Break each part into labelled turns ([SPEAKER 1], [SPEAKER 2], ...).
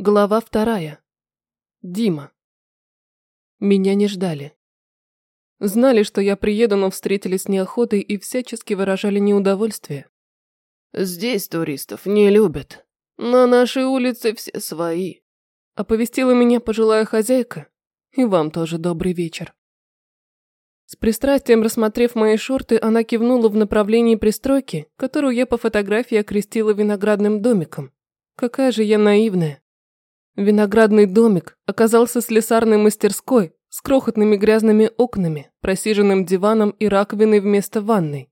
[SPEAKER 1] Глава вторая. Дима. Меня не ждали. Знали, что я приеду, но встретились с неохотой и всячески выражали неудовольствие.
[SPEAKER 2] «Здесь туристов не любят. На нашей улице все свои», –
[SPEAKER 1] оповестила меня пожилая хозяйка. И вам тоже добрый вечер. С пристрастием рассмотрев мои шорты, она кивнула в направлении пристройки, которую я по фотографии окрестила виноградным домиком. Какая же я наивная. Виноградный домик оказался слесарной мастерской с крохотными грязными окнами, просиженным диваном и раковиной вместо ванной.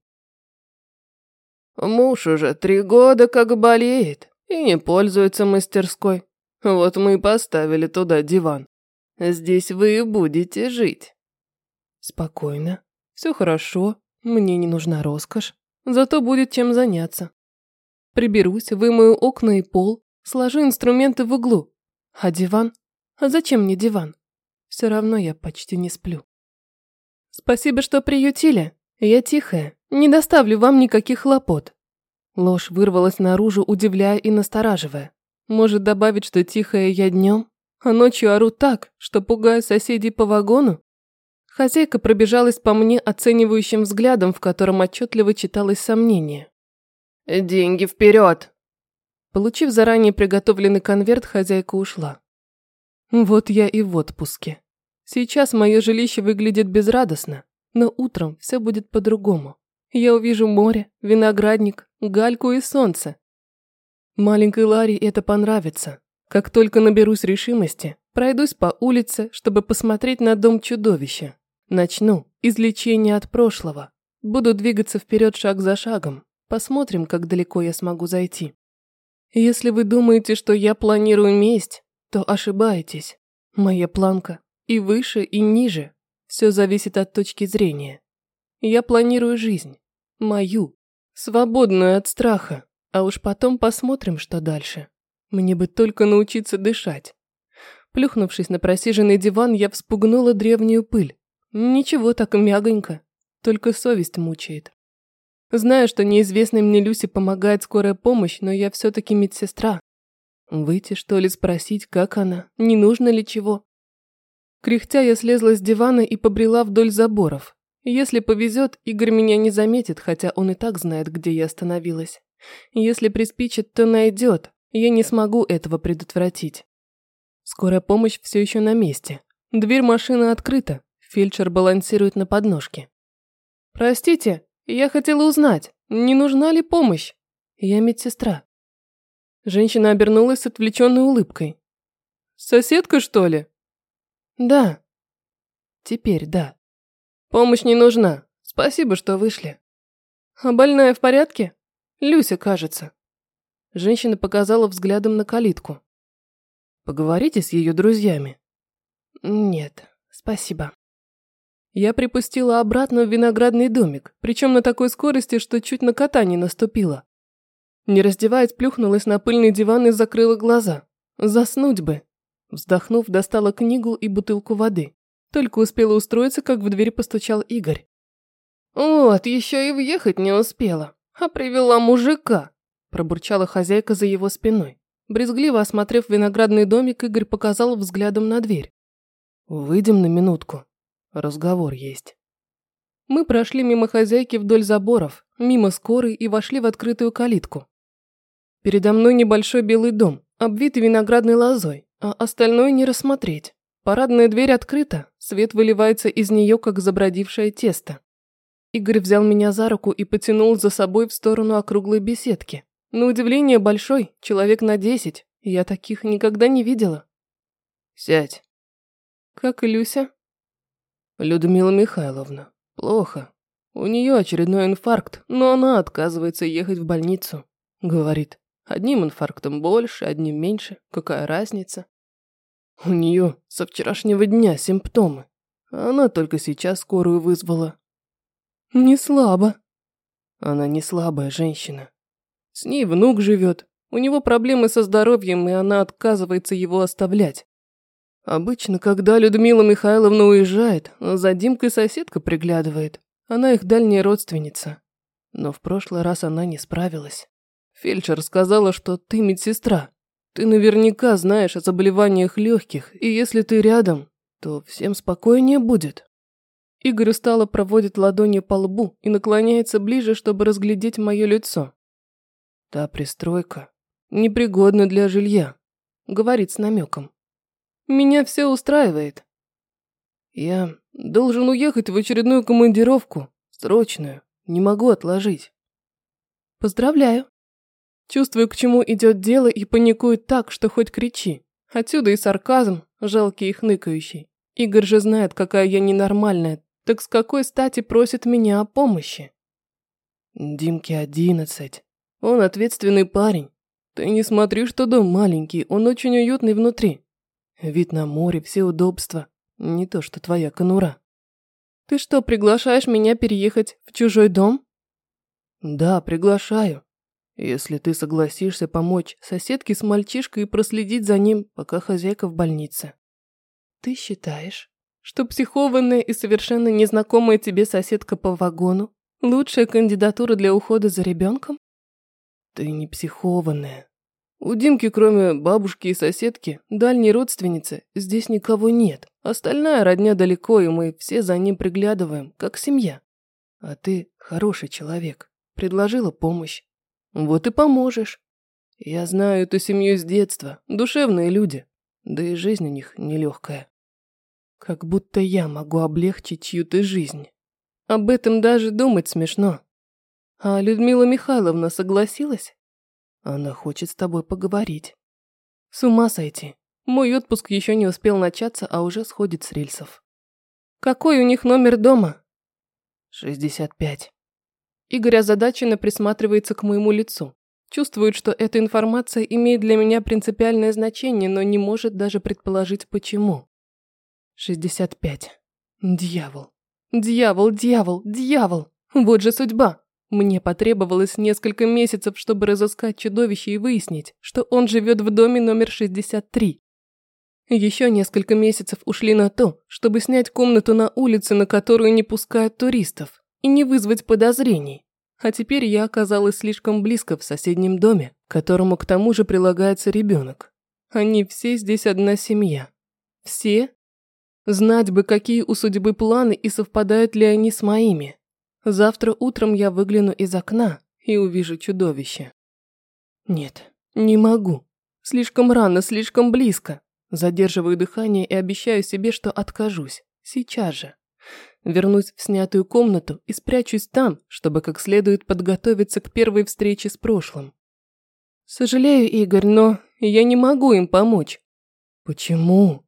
[SPEAKER 2] «Муж уже три года как болеет и не пользуется мастерской. Вот мы и поставили туда диван. Здесь вы и будете жить».
[SPEAKER 1] Спокойно. Все хорошо. Мне не нужна роскошь. Зато будет чем заняться. Приберусь, вымою окна и пол, сложу инструменты в углу, а диван? А зачем мне диван? Все равно я почти не сплю. Спасибо, что приютили. Я тихая, не доставлю вам никаких хлопот. Ложь вырвалась наружу, удивляя и настораживая. Может добавить, что тихая я днем, а ночью ору так, что пугаю соседей по вагону? Хозяйка пробежалась по мне оценивающим взглядом, в котором отчетливо читалось сомнение.
[SPEAKER 2] «Деньги вперед!»
[SPEAKER 1] Получив заранее приготовленный конверт, хозяйка ушла. Вот я и в отпуске. Сейчас мое жилище выглядит безрадостно, но утром все будет по-другому. Я увижу море, виноградник, гальку и солнце. Маленькой Ларе это понравится. Как только наберусь решимости, пройдусь по улице, чтобы посмотреть на дом чудовища. Начну излечение от прошлого. Буду двигаться вперед шаг за шагом. Посмотрим, как далеко я смогу зайти. Если вы думаете, что я планирую месть, то ошибаетесь. Моя планка и выше, и ниже. Все зависит от точки зрения. Я планирую жизнь. Мою. Свободную от страха. А уж потом посмотрим, что дальше. Мне бы только научиться дышать. Плюхнувшись на просиженный диван, я вспугнула древнюю пыль. Ничего так мягонько. Только совесть мучает. Знаю, что неизвестной мне Люсе помогает скорая помощь, но я все-таки медсестра. Выйти, что ли, спросить, как она, не нужно ли чего? Кряхтя я слезла с дивана и побрела вдоль заборов. Если повезет, Игорь меня не заметит, хотя он и так знает, где я остановилась. Если приспичит, то найдет. Я не смогу этого предотвратить. Скорая помощь все еще на месте. Дверь машины открыта. Фельдшер балансирует на подножке. «Простите, я хотела узнать, не нужна ли помощь? Я медсестра. Женщина обернулась с отвлеченной улыбкой. Соседка, что ли? Да. Теперь да. Помощь не нужна. Спасибо, что вышли. А больная в порядке? Люся, кажется. Женщина показала взглядом на калитку. Поговорите с ее друзьями. Нет, спасибо. Я припустила обратно в виноградный домик, причем на такой скорости, что чуть на кота не наступила. Не раздеваясь, плюхнулась на пыльный диван и закрыла глаза. Заснуть бы. Вздохнув, достала книгу и бутылку воды. Только успела устроиться, как в дверь постучал Игорь. «Вот, еще и въехать не успела, а привела мужика», пробурчала хозяйка за его спиной. Брезгливо осмотрев виноградный домик, Игорь показал взглядом на дверь. «Выйдем на минутку», Разговор есть. Мы прошли мимо хозяйки вдоль заборов, мимо скорой и вошли в открытую калитку. Передо мной небольшой белый дом, обвитый виноградной лозой, а остальное не рассмотреть. Парадная дверь открыта, свет выливается из нее, как забродившее тесто. Игорь взял меня за руку и потянул за собой в сторону округлой беседки. На удивление большой, человек на десять. Я таких никогда не видела.
[SPEAKER 2] «Сядь».
[SPEAKER 1] «Как и Люся?»
[SPEAKER 2] Людмила Михайловна, плохо. У нее очередной инфаркт, но она отказывается ехать в больницу. Говорит, одним инфарктом больше, одним меньше, какая разница? У нее со вчерашнего дня симптомы. Она только сейчас скорую вызвала.
[SPEAKER 1] Не слабо.
[SPEAKER 2] Она не слабая женщина. С ней внук живет. У него проблемы со здоровьем, и она отказывается его оставлять. Обычно, когда Людмила Михайловна уезжает, за Димкой соседка приглядывает. Она их дальняя родственница. Но в прошлый раз она не справилась. Фельдшер сказала, что ты медсестра. Ты наверняка знаешь о заболеваниях легких, и если ты рядом, то всем спокойнее будет.
[SPEAKER 1] Игорь устало проводит ладонью по лбу и наклоняется ближе, чтобы разглядеть мое лицо.
[SPEAKER 2] Та пристройка непригодна для жилья, говорит с намеком.
[SPEAKER 1] Меня все устраивает.
[SPEAKER 2] Я должен уехать в очередную командировку, срочную, не могу отложить.
[SPEAKER 1] Поздравляю. Чувствую, к чему идет дело и паникую так, что хоть кричи. Отсюда и сарказм, жалкий и хныкающий. Игорь же знает, какая я ненормальная, так с какой стати просит меня о помощи?
[SPEAKER 2] Димке одиннадцать. Он ответственный парень. Ты не смотри, что дом маленький, он очень уютный внутри. Вид на море, все удобства. Не то, что твоя конура.
[SPEAKER 1] Ты что, приглашаешь меня переехать в чужой дом?
[SPEAKER 2] Да, приглашаю. Если ты согласишься помочь соседке с мальчишкой и проследить за ним, пока хозяйка в больнице.
[SPEAKER 1] Ты считаешь, что психованная и совершенно незнакомая тебе соседка по вагону – лучшая кандидатура для ухода за ребенком?
[SPEAKER 2] Ты не психованная. У Димки, кроме бабушки и соседки, дальней родственницы, здесь никого нет. Остальная родня далеко, и мы все за ним приглядываем, как семья. А ты хороший человек. Предложила помощь. Вот и поможешь. Я знаю эту семью с детства. Душевные люди. Да и жизнь у них нелегкая. Как будто я могу облегчить чью-то жизнь. Об этом даже думать смешно.
[SPEAKER 1] А Людмила Михайловна согласилась?
[SPEAKER 2] Она хочет с тобой поговорить.
[SPEAKER 1] С ума сойти. Мой отпуск еще не успел начаться, а уже сходит с рельсов. Какой у них номер дома?
[SPEAKER 2] 65.
[SPEAKER 1] Игорь озадаченно присматривается к моему лицу. Чувствует, что эта информация имеет для меня принципиальное значение, но не может даже предположить, почему. 65. Дьявол. Дьявол, дьявол, дьявол. Вот же судьба. Мне потребовалось несколько месяцев, чтобы разыскать чудовище и выяснить, что он живет в доме номер 63. Еще несколько месяцев ушли на то, чтобы снять комнату на улице, на которую не пускают туристов, и не вызвать подозрений. А теперь я оказалась слишком близко в соседнем доме, которому к тому же прилагается ребенок. Они все здесь одна семья. Все? Знать бы, какие у судьбы планы и совпадают ли они с моими. Завтра утром я выгляну из окна и увижу чудовище. Нет, не могу. Слишком рано, слишком близко. Задерживаю дыхание и обещаю себе, что откажусь. Сейчас же. Вернусь в снятую комнату и спрячусь там, чтобы как следует подготовиться к первой встрече с прошлым. Сожалею, Игорь, но я не могу им помочь.
[SPEAKER 2] Почему?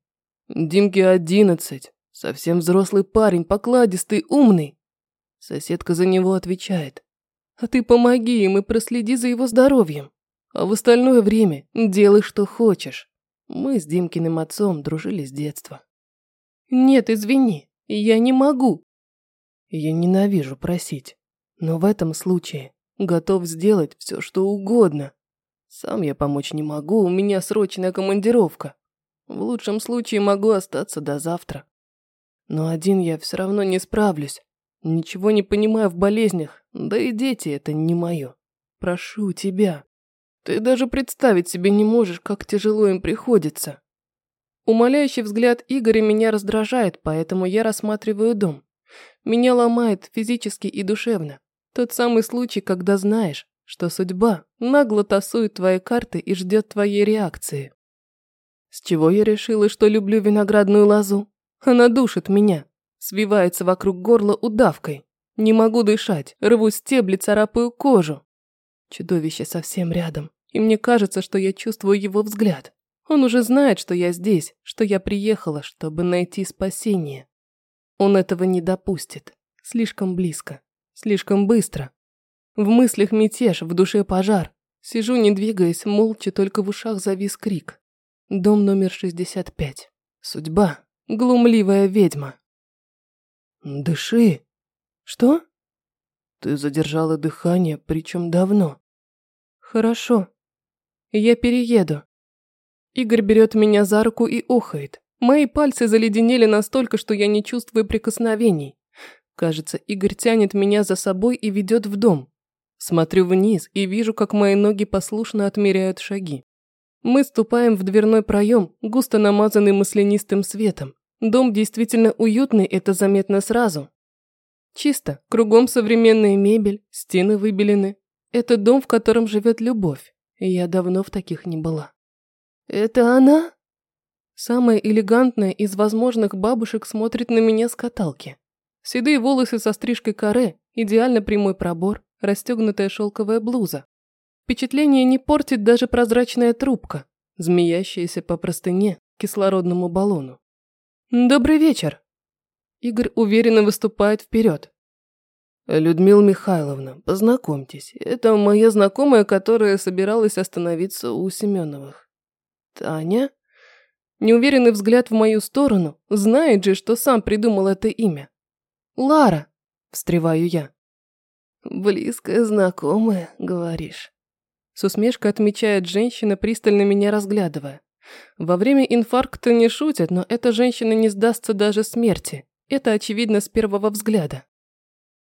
[SPEAKER 2] Димке одиннадцать. Совсем взрослый парень, покладистый, умный. Соседка за него отвечает.
[SPEAKER 1] А ты помоги им и проследи за его здоровьем. А в остальное время делай, что хочешь. Мы с Димкиным отцом дружили с детства. Нет, извини, я не могу.
[SPEAKER 2] Я ненавижу просить, но в этом случае готов сделать все, что угодно. Сам я помочь не могу, у меня срочная командировка. В лучшем случае могу остаться до завтра. Но один я все равно не справлюсь. Ничего не понимаю в болезнях, да и дети это не мое. Прошу тебя. Ты даже представить себе не можешь, как тяжело им приходится.
[SPEAKER 1] Умоляющий взгляд Игоря меня раздражает, поэтому я рассматриваю дом. Меня ломает физически и душевно. Тот самый случай, когда знаешь, что судьба нагло тасует твои карты и ждет твоей реакции. С чего я решила, что люблю виноградную лозу? Она душит меня, свивается вокруг горла удавкой. Не могу дышать, рву стебли, царапаю кожу. Чудовище совсем рядом, и мне кажется, что я чувствую его взгляд. Он уже знает, что я здесь, что я приехала, чтобы найти спасение. Он этого не допустит. Слишком близко. Слишком быстро. В мыслях мятеж, в душе пожар. Сижу, не двигаясь, молча, только в ушах завис крик. Дом номер 65. Судьба. Глумливая ведьма.
[SPEAKER 2] Дыши.
[SPEAKER 1] Что?
[SPEAKER 2] Ты задержала дыхание, причем давно.
[SPEAKER 1] Хорошо. Я перееду. Игорь берет меня за руку и охает. Мои пальцы заледенели настолько, что я не чувствую прикосновений. Кажется, Игорь тянет меня за собой и ведет в дом. Смотрю вниз и вижу, как мои ноги послушно отмеряют шаги. Мы ступаем в дверной проем, густо намазанный маслянистым светом. Дом действительно уютный, это заметно сразу. Чисто, кругом современная мебель, стены выбелены. Это дом, в котором живет любовь. Я давно в таких не была. «Это она?» Самая элегантная из возможных бабушек смотрит на меня с каталки. Седые волосы со стрижкой каре, идеально прямой пробор, расстегнутая шелковая блуза. Впечатление не портит даже прозрачная трубка, змеящаяся по простыне кислородному баллону. «Добрый вечер!» Игорь уверенно выступает вперед.
[SPEAKER 2] «Людмила Михайловна, познакомьтесь, это моя знакомая, которая собиралась остановиться у Семеновых».
[SPEAKER 1] «Таня?» Неуверенный взгляд в мою сторону, знает же, что сам придумал это имя. «Лара!» – встреваю я.
[SPEAKER 2] «Близкая знакомая, говоришь?»
[SPEAKER 1] С усмешкой отмечает женщина, пристально меня разглядывая. Во время инфаркта не шутят, но эта женщина не сдастся даже смерти. Это очевидно с первого взгляда.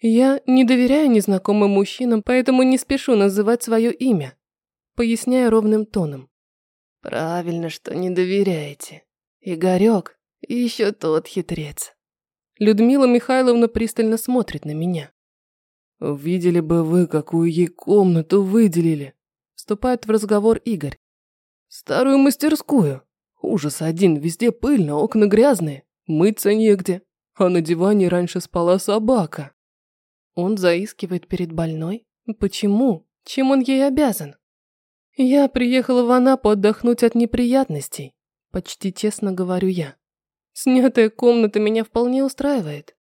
[SPEAKER 1] Я не доверяю незнакомым мужчинам, поэтому не спешу называть свое имя. Поясняю ровным тоном.
[SPEAKER 2] Правильно, что не доверяете. Игорек еще тот хитрец.
[SPEAKER 1] Людмила Михайловна пристально смотрит на меня.
[SPEAKER 2] Видели бы вы, какую ей комнату выделили.
[SPEAKER 1] Вступает в разговор Игорь.
[SPEAKER 2] Старую мастерскую. Ужас один, везде пыльно, окна грязные, мыться негде. А на диване раньше спала собака.
[SPEAKER 1] Он заискивает перед больной? Почему? Чем он ей обязан? Я приехала в Анапу отдохнуть от неприятностей. Почти честно говорю я. Снятая комната меня вполне устраивает.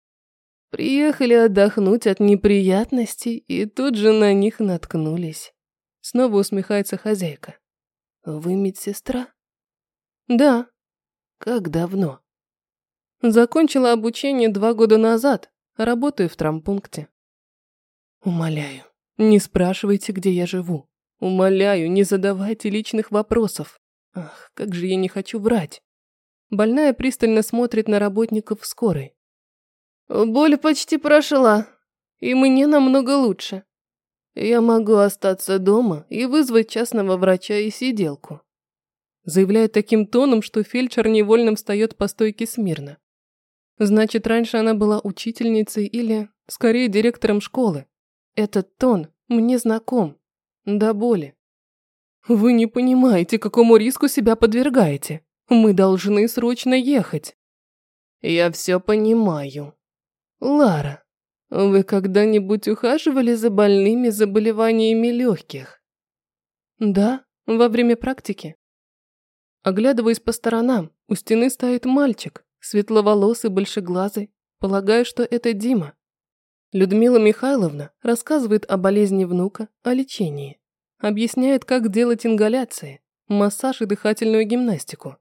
[SPEAKER 2] Приехали отдохнуть от неприятностей и тут же на них наткнулись.
[SPEAKER 1] Снова усмехается хозяйка.
[SPEAKER 2] Вы медсестра?
[SPEAKER 1] Да.
[SPEAKER 2] Как давно?
[SPEAKER 1] Закончила обучение два года назад. Работаю в травмпункте. Умоляю, не спрашивайте, где я живу. Умоляю, не задавайте личных вопросов. Ах, как же я не хочу врать. Больная пристально смотрит на работников скорой.
[SPEAKER 2] Боль почти прошла, и мне намного лучше. Я могу остаться дома и вызвать частного врача и сиделку.
[SPEAKER 1] Заявляет таким тоном, что фельдшер невольно встает по стойке смирно. Значит, раньше она была учительницей или, скорее, директором школы. Этот тон мне знаком. До боли. Вы не понимаете, какому риску себя подвергаете. Мы должны срочно ехать.
[SPEAKER 2] Я все понимаю. Лара, вы когда-нибудь ухаживали за больными заболеваниями легких?
[SPEAKER 1] Да, во время практики. Оглядываясь по сторонам, у стены стоит мальчик, светловолосый, большеглазый. Полагаю, что это Дима. Людмила Михайловна рассказывает о болезни внука, о лечении. Объясняет, как делать ингаляции, массаж и дыхательную гимнастику.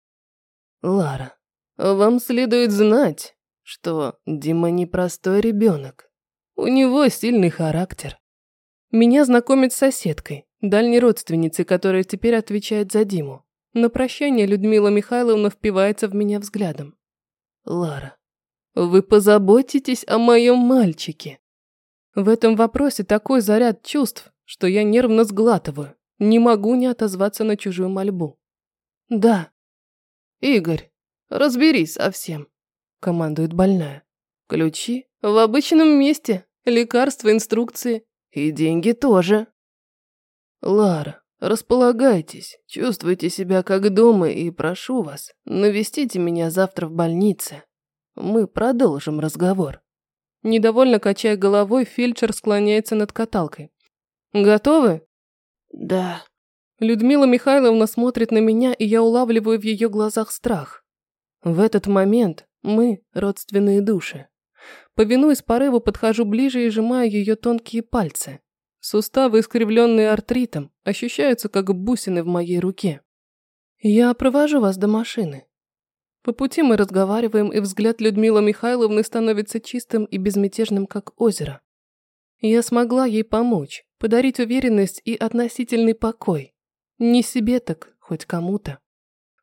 [SPEAKER 2] Лара, вам следует знать, что Дима непростой ребенок. У него сильный характер.
[SPEAKER 1] Меня знакомит с соседкой, дальней родственницей, которая теперь отвечает за Диму. На прощание Людмила Михайловна впивается в меня взглядом.
[SPEAKER 2] Лара, вы позаботитесь о моем мальчике.
[SPEAKER 1] В этом вопросе такой заряд чувств, что я нервно сглатываю. Не могу не отозваться на чужую мольбу.
[SPEAKER 2] Да. Игорь, разберись со всем, командует больная. Ключи в обычном месте, лекарства, инструкции и деньги тоже. Лара, располагайтесь, чувствуйте себя как дома и прошу вас, навестите меня завтра в больнице. Мы продолжим разговор.
[SPEAKER 1] Недовольно качая головой, фельдшер склоняется над каталкой. «Готовы?»
[SPEAKER 2] «Да».
[SPEAKER 1] Людмила Михайловна смотрит на меня, и я улавливаю в ее глазах страх. В этот момент мы – родственные души. Повинуясь порыву, подхожу ближе и сжимаю ее тонкие пальцы. Суставы, искривленные артритом, ощущаются как бусины в моей руке. Я провожу вас до машины. По пути мы разговариваем, и взгляд Людмилы Михайловны становится чистым и безмятежным, как озеро. Я смогла ей помочь, подарить уверенность и относительный покой. Не себе так, хоть кому-то.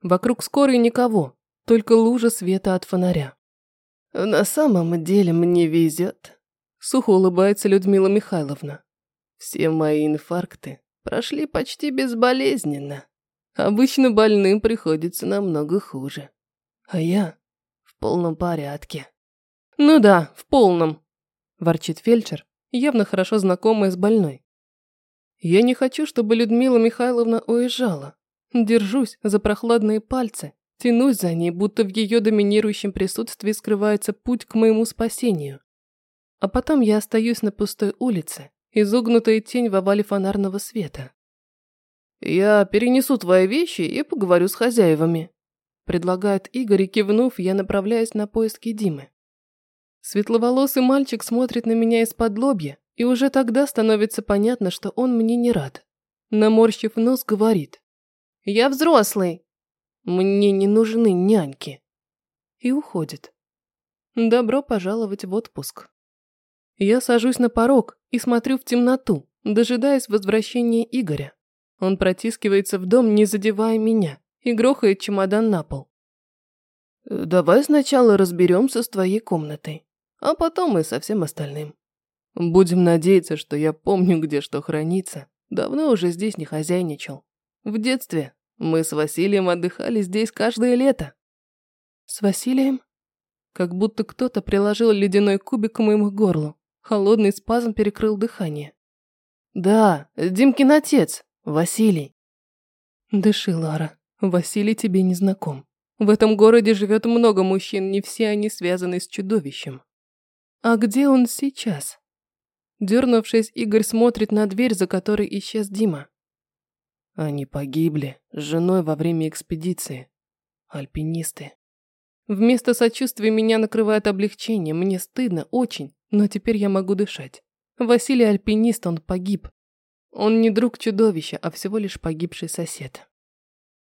[SPEAKER 1] Вокруг скорой никого, только лужа света от фонаря.
[SPEAKER 2] «На самом деле мне везет», –
[SPEAKER 1] сухо улыбается Людмила Михайловна.
[SPEAKER 2] «Все мои инфаркты прошли почти безболезненно. Обычно больным приходится намного хуже. А я в полном порядке.
[SPEAKER 1] Ну да, в полном, ворчит фельдшер, явно хорошо знакомая с больной. Я не хочу, чтобы Людмила Михайловна уезжала. Держусь за прохладные пальцы, тянусь за ней, будто в ее доминирующем присутствии скрывается путь к моему спасению. А потом я остаюсь на пустой улице, изогнутая тень в овале фонарного света.
[SPEAKER 2] «Я перенесу твои вещи и поговорю с хозяевами», предлагает Игорь, и кивнув, я направляюсь на поиски Димы.
[SPEAKER 1] Светловолосый мальчик смотрит на меня из-под лобья, и уже тогда становится понятно, что он мне не рад. Наморщив нос, говорит. «Я взрослый. Мне не нужны няньки». И уходит. Добро пожаловать в отпуск. Я сажусь на порог и смотрю в темноту, дожидаясь возвращения Игоря. Он протискивается в дом, не задевая меня, и грохает чемодан на пол.
[SPEAKER 2] «Давай сначала разберемся с твоей комнатой, а потом и со всем остальным. Будем надеяться, что я помню, где что хранится. Давно уже здесь не хозяйничал. В детстве мы с Василием отдыхали здесь каждое лето».
[SPEAKER 1] «С Василием?» Как будто кто-то приложил ледяной кубик к моему горлу. Холодный спазм перекрыл дыхание.
[SPEAKER 2] «Да, Димкин отец, Василий».
[SPEAKER 1] «Дыши, Лара, Василий тебе не знаком. В этом городе живет много мужчин, не все они связаны с чудовищем. А где он сейчас?» Дернувшись, Игорь смотрит на дверь, за которой исчез Дима.
[SPEAKER 2] Они погибли с женой во время экспедиции. Альпинисты.
[SPEAKER 1] Вместо сочувствия меня накрывает облегчение. Мне стыдно, очень. Но теперь я могу дышать. Василий альпинист, он погиб. Он не друг чудовища, а всего лишь погибший сосед.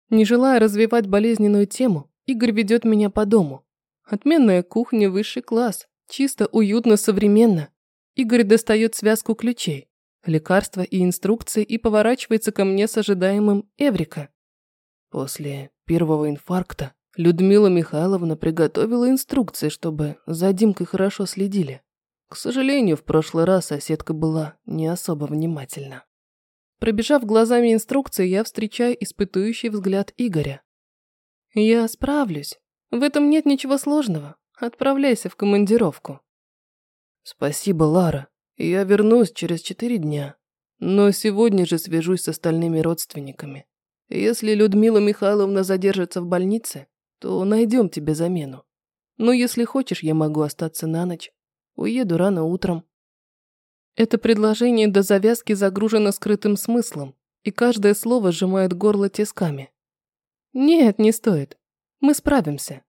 [SPEAKER 1] Не желая развивать болезненную тему, Игорь ведет меня по дому. Отменная кухня, высший класс. Чисто, уютно, современно. Игорь достает связку ключей, лекарства и инструкции и поворачивается ко мне с ожидаемым Эврика.
[SPEAKER 2] После первого инфаркта Людмила Михайловна приготовила инструкции, чтобы за Димкой хорошо следили. К сожалению, в прошлый раз соседка была не особо внимательна.
[SPEAKER 1] Пробежав глазами инструкции, я встречаю испытующий взгляд Игоря. «Я справлюсь. В этом нет ничего сложного. Отправляйся в командировку».
[SPEAKER 2] «Спасибо, Лара. Я вернусь через четыре дня. Но сегодня же свяжусь с остальными родственниками. Если Людмила Михайловна задержится в больнице, то найдем тебе замену. Но если хочешь, я могу остаться на ночь. Уеду рано утром.
[SPEAKER 1] Это предложение до завязки загружено скрытым смыслом, и каждое слово сжимает горло тисками. Нет, не стоит. Мы справимся.